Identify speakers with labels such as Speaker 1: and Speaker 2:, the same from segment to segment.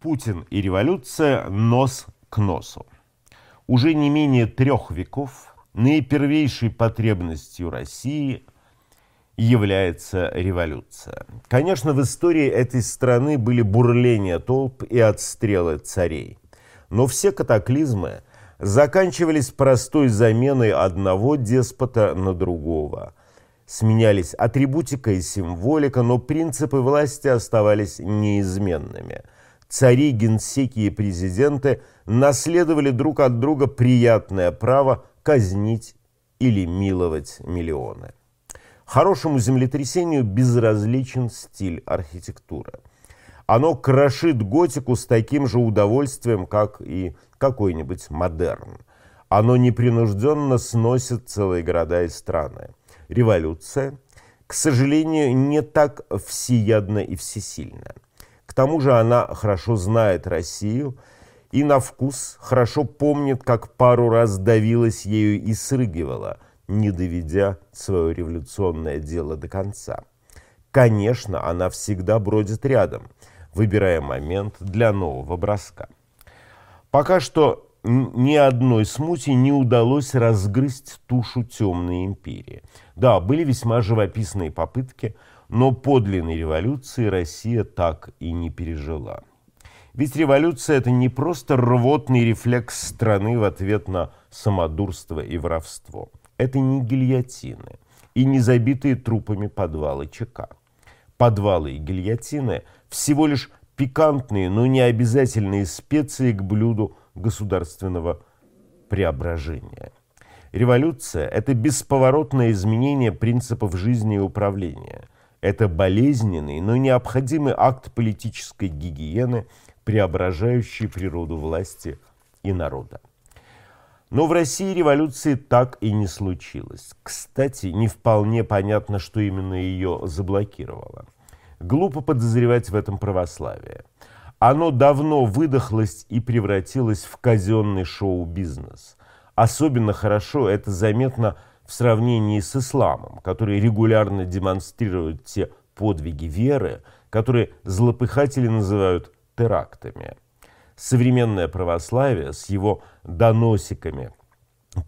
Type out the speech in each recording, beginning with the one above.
Speaker 1: Путин и революция нос к носу. Уже не менее трех веков наипервейшей потребностью России является революция. Конечно, в истории этой страны были бурления толп и отстрелы царей. Но все катаклизмы заканчивались простой заменой одного деспота на другого. Сменялись атрибутика и символика, но принципы власти оставались неизменными – цари, генсеки и президенты наследовали друг от друга приятное право казнить или миловать миллионы. Хорошему землетрясению безразличен стиль архитектуры. Оно крошит готику с таким же удовольствием, как и какой-нибудь модерн. Оно непринужденно сносит целые города и страны. Революция, к сожалению, не так всеядна и всесильна. К тому же она хорошо знает Россию и на вкус хорошо помнит, как пару раз давилась ею и срыгивала, не доведя свое революционное дело до конца. Конечно, она всегда бродит рядом, выбирая момент для нового броска. Пока что ни одной смуте не удалось разгрызть тушу темной империи. Да, были весьма живописные попытки – но подлинной революции Россия так и не пережила. Ведь революция – это не просто рвотный рефлекс страны в ответ на самодурство и воровство. Это не гильотины и не забитые трупами подвалы ЧК. Подвалы и гильотины – всего лишь пикантные, но не обязательные специи к блюду государственного преображения. Революция – это бесповоротное изменение принципов жизни и управления – это болезненный, но необходимый акт политической гигиены, преображающий природу власти и народа. Но в России революции так и не случилось. Кстати, не вполне понятно, что именно ее заблокировало. Глупо подозревать в этом православие. Оно давно выдохлось и превратилось в казенный шоу-бизнес. Особенно хорошо это заметно в сравнении с исламом, который регулярно демонстрирует те подвиги веры, которые злопыхатели называют терактами. Современное православие с его доносиками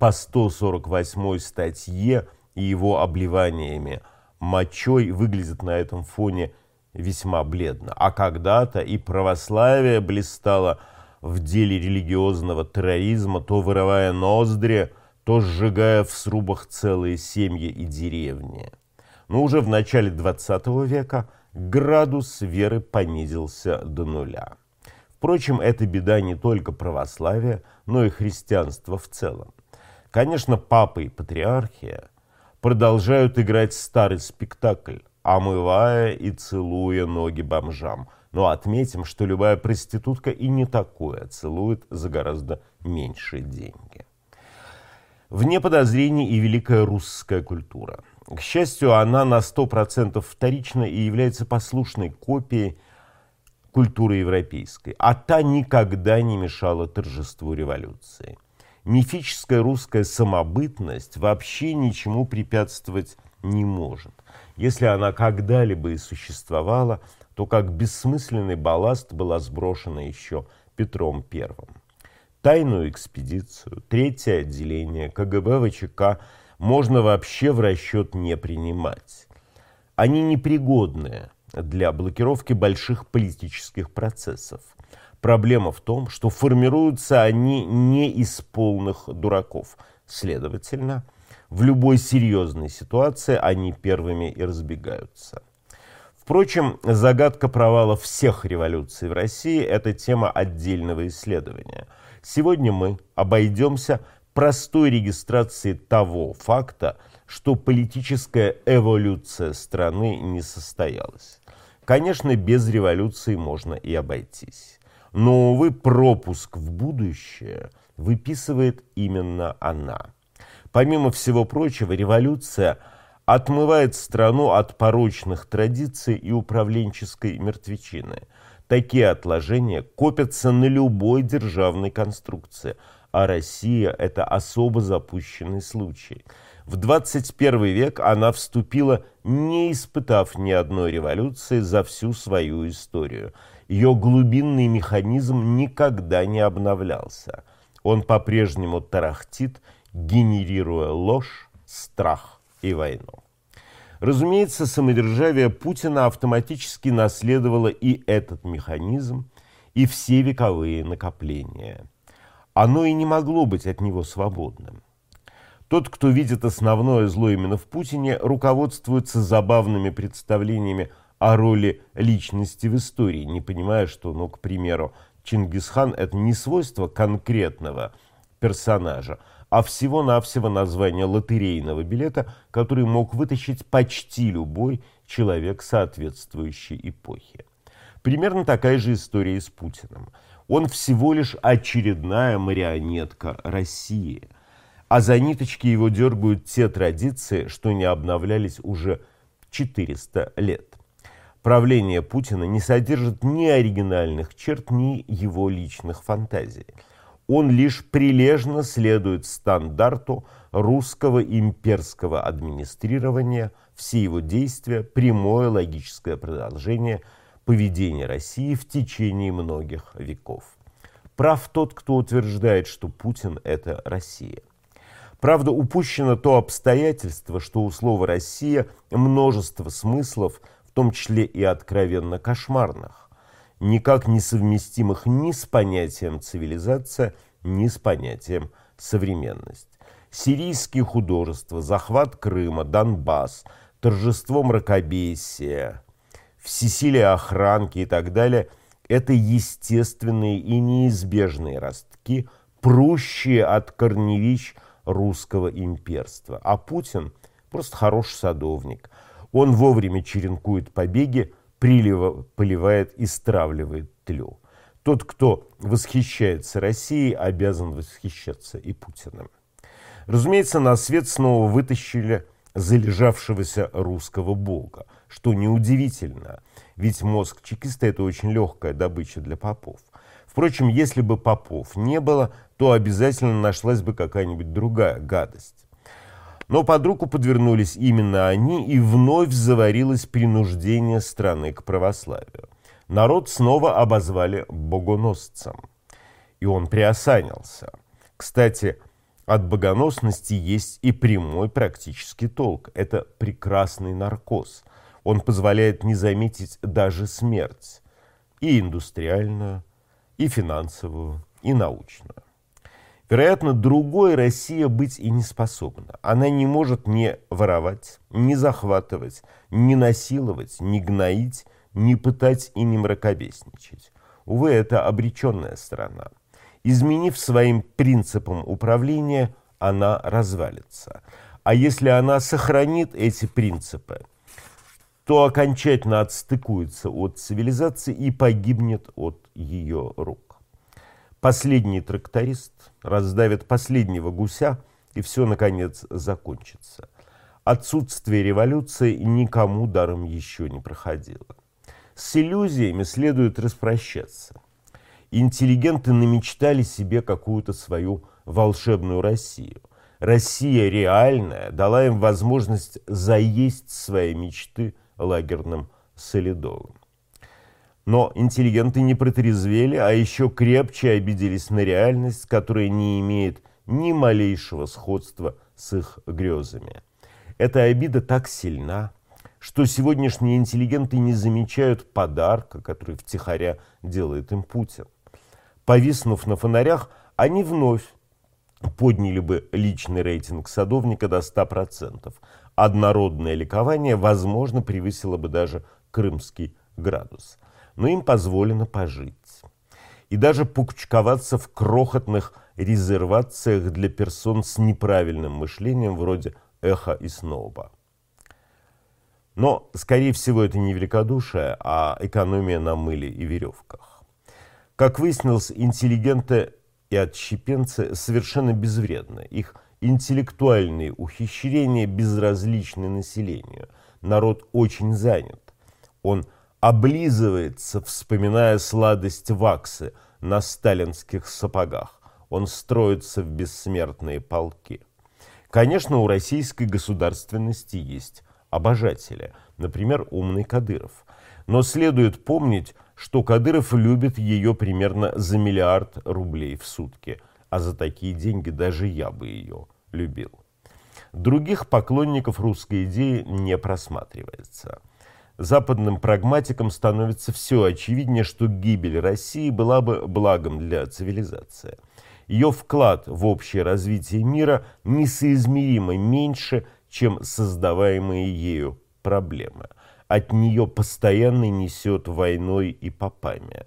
Speaker 1: по 148 статье и его обливаниями мочой выглядит на этом фоне весьма бледно. А когда-то и православие блистало в деле религиозного терроризма, то вырывая ноздри – то сжигая в срубах целые семьи и деревни. Но уже в начале 20 века градус веры понизился до нуля. Впрочем, это беда не только православия, но и христианства в целом. Конечно, папы и патриархия продолжают играть старый спектакль, омывая и целуя ноги бомжам. Но отметим, что любая проститутка и не такое целует за гораздо меньшие деньги. Вне подозрений и великая русская культура. К счастью, она на 100% вторична и является послушной копией культуры европейской, а та никогда не мешала торжеству революции. Мифическая русская самобытность вообще ничему препятствовать не может. Если она когда-либо и существовала, то как бессмысленный балласт была сброшена еще Петром Первым тайную экспедицию, третье отделение КГБ ВЧК можно вообще в расчет не принимать. Они непригодны для блокировки больших политических процессов. Проблема в том, что формируются они не из полных дураков. Следовательно, в любой серьезной ситуации они первыми и разбегаются. Впрочем, загадка провала всех революций в России – это тема отдельного исследования – Сегодня мы обойдемся простой регистрацией того факта, что политическая эволюция страны не состоялась. Конечно, без революции можно и обойтись. Но, увы, пропуск в будущее выписывает именно она. Помимо всего прочего, революция отмывает страну от порочных традиций и управленческой мертвечины – Такие отложения копятся на любой державной конструкции, а Россия – это особо запущенный случай. В 21 век она вступила, не испытав ни одной революции за всю свою историю. Ее глубинный механизм никогда не обновлялся. Он по-прежнему тарахтит, генерируя ложь, страх и войну. Разумеется, самодержавие Путина автоматически наследовало и этот механизм, и все вековые накопления. Оно и не могло быть от него свободным. Тот, кто видит основное зло именно в Путине, руководствуется забавными представлениями о роли личности в истории, не понимая, что, ну, к примеру, Чингисхан – это не свойство конкретного персонажа, а всего-навсего название лотерейного билета, который мог вытащить почти любой человек соответствующей эпохи. Примерно такая же история и с Путиным. Он всего лишь очередная марионетка России. А за ниточки его дергают те традиции, что не обновлялись уже 400 лет. Правление Путина не содержит ни оригинальных черт, ни его личных фантазий. Он лишь прилежно следует стандарту русского имперского администрирования, все его действия – прямое логическое продолжение – поведения России в течение многих веков. Прав тот, кто утверждает, что Путин – это Россия. Правда, упущено то обстоятельство, что у слова «Россия» множество смыслов, в том числе и откровенно кошмарных, никак не совместимых ни с понятием «цивилизация», ни с понятием «современность». Сирийские художества, захват Крыма, Донбасс, торжество мракобесия, всесилие охранки и так далее – это естественные и неизбежные ростки, прущие от корневищ русского имперства. А Путин просто хороший садовник. Он вовремя черенкует побеги, прилива, поливает и стравливает тлю. Тот, кто восхищается Россией, обязан восхищаться и Путиным. Разумеется, на свет снова вытащили залежавшегося русского бога, что неудивительно, ведь мозг чекиста – это очень легкая добыча для попов. Впрочем, если бы попов не было, то обязательно нашлась бы какая-нибудь другая гадость. Но под руку подвернулись именно они, и вновь заварилось принуждение страны к православию. Народ снова обозвали богоносцем, и он приосанился. Кстати, от богоносности есть и прямой практический толк. Это прекрасный наркоз. Он позволяет не заметить даже смерть. И индустриальную, и финансовую, и научную. Вероятно, другой Россия быть и не способна. Она не может не воровать, не захватывать, не насиловать, не гноить, не пытать и не мракобесничать. Увы, это обреченная страна. Изменив своим принципам управления, она развалится. А если она сохранит эти принципы, то окончательно отстыкуется от цивилизации и погибнет от ее рук. Последний тракторист раздавит последнего гуся, и все, наконец, закончится. Отсутствие революции никому даром еще не проходило. С иллюзиями следует распрощаться – интеллигенты намечтали себе какую-то свою волшебную Россию. Россия реальная дала им возможность заесть свои мечты лагерным солидовым. Но интеллигенты не протрезвели, а еще крепче обиделись на реальность, которая не имеет ни малейшего сходства с их грезами. Эта обида так сильна, что сегодняшние интеллигенты не замечают подарка, который втихаря делает им Путин. Повиснув на фонарях, они вновь подняли бы личный рейтинг садовника до 100%. Однородное ликование, возможно, превысило бы даже крымский градус. Но им позволено пожить. И даже покучковаться в крохотных резервациях для персон с неправильным мышлением вроде Эха и Сноуба. Но, скорее всего, это не великодушие, а экономия на мыле и веревках. Как выяснилось, интеллигенты и отщепенцы совершенно безвредны. Их интеллектуальные ухищрения безразличны населению. Народ очень занят. Он облизывается, вспоминая сладость ваксы на сталинских сапогах. Он строится в бессмертные полки. Конечно, у российской государственности есть обожатели, например, умный Кадыров. Но следует помнить, что Кадыров любит ее примерно за миллиард рублей в сутки, а за такие деньги даже я бы ее любил. Других поклонников русской идеи не просматривается. Западным прагматикам становится все очевиднее, что гибель России была бы благом для цивилизации. Ее вклад в общее развитие мира несоизмеримо меньше, чем создаваемые ею проблемы. От нее постоянно несет войной и попами.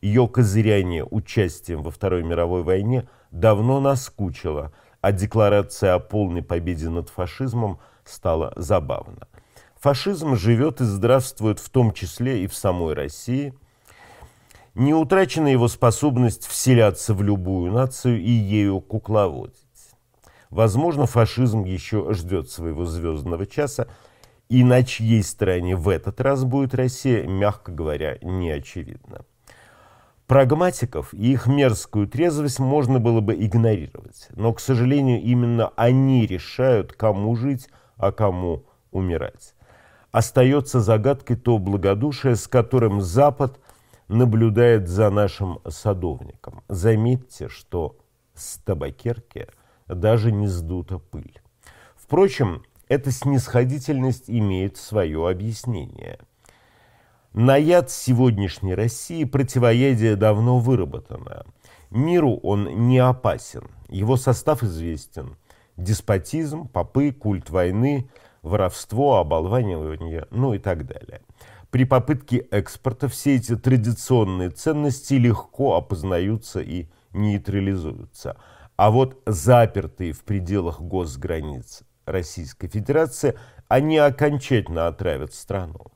Speaker 1: Ее козыряние участием во Второй мировой войне давно наскучило, а декларация о полной победе над фашизмом стала забавна. Фашизм живет и здравствует в том числе и в самой России. Не утрачена его способность вселяться в любую нацию и ею кукловодить. Возможно, фашизм еще ждет своего звездного часа, и на чьей стороне в этот раз будет Россия, мягко говоря, не очевидно. Прагматиков и их мерзкую трезвость можно было бы игнорировать, но, к сожалению, именно они решают, кому жить, а кому умирать. Остается загадкой то благодушие, с которым Запад наблюдает за нашим садовником. Заметьте, что с табакерки даже не сдута пыль. Впрочем, эта снисходительность имеет свое объяснение. На яд сегодняшней России противоядие давно выработано. Миру он не опасен, его состав известен. Деспотизм, попы, культ войны, воровство, оболванивание, ну и так далее. При попытке экспорта все эти традиционные ценности легко опознаются и нейтрализуются. А вот запертые в пределах госграниц Российской Федерации, они окончательно отравят страну.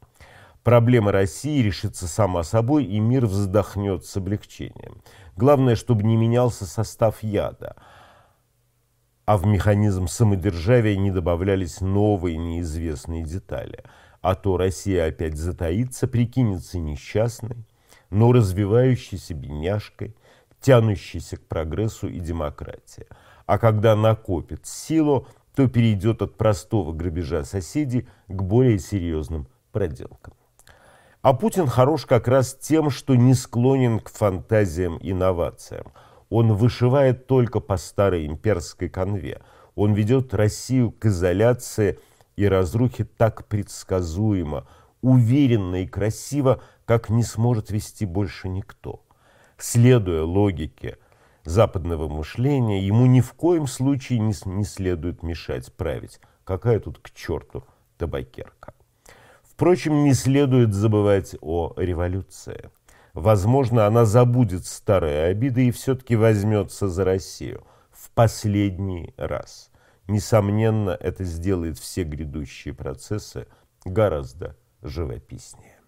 Speaker 1: Проблема России решится сама собой, и мир вздохнет с облегчением. Главное, чтобы не менялся состав яда, а в механизм самодержавия не добавлялись новые неизвестные детали. А то Россия опять затаится, прикинется несчастной, но развивающейся бедняжкой, тянущейся к прогрессу и демократии. А когда накопит силу, то перейдет от простого грабежа соседей к более серьезным проделкам. А Путин хорош как раз тем, что не склонен к фантазиям и инновациям. Он вышивает только по старой имперской конве. Он ведет Россию к изоляции и разрухе так предсказуемо, уверенно и красиво, как не сможет вести больше никто. Следуя логике западного мышления, ему ни в коем случае не, не следует мешать править. Какая тут к черту табакерка? Впрочем, не следует забывать о революции. Возможно, она забудет старые обиды и все-таки возьмется за Россию в последний раз. Несомненно, это сделает все грядущие процессы гораздо живописнее.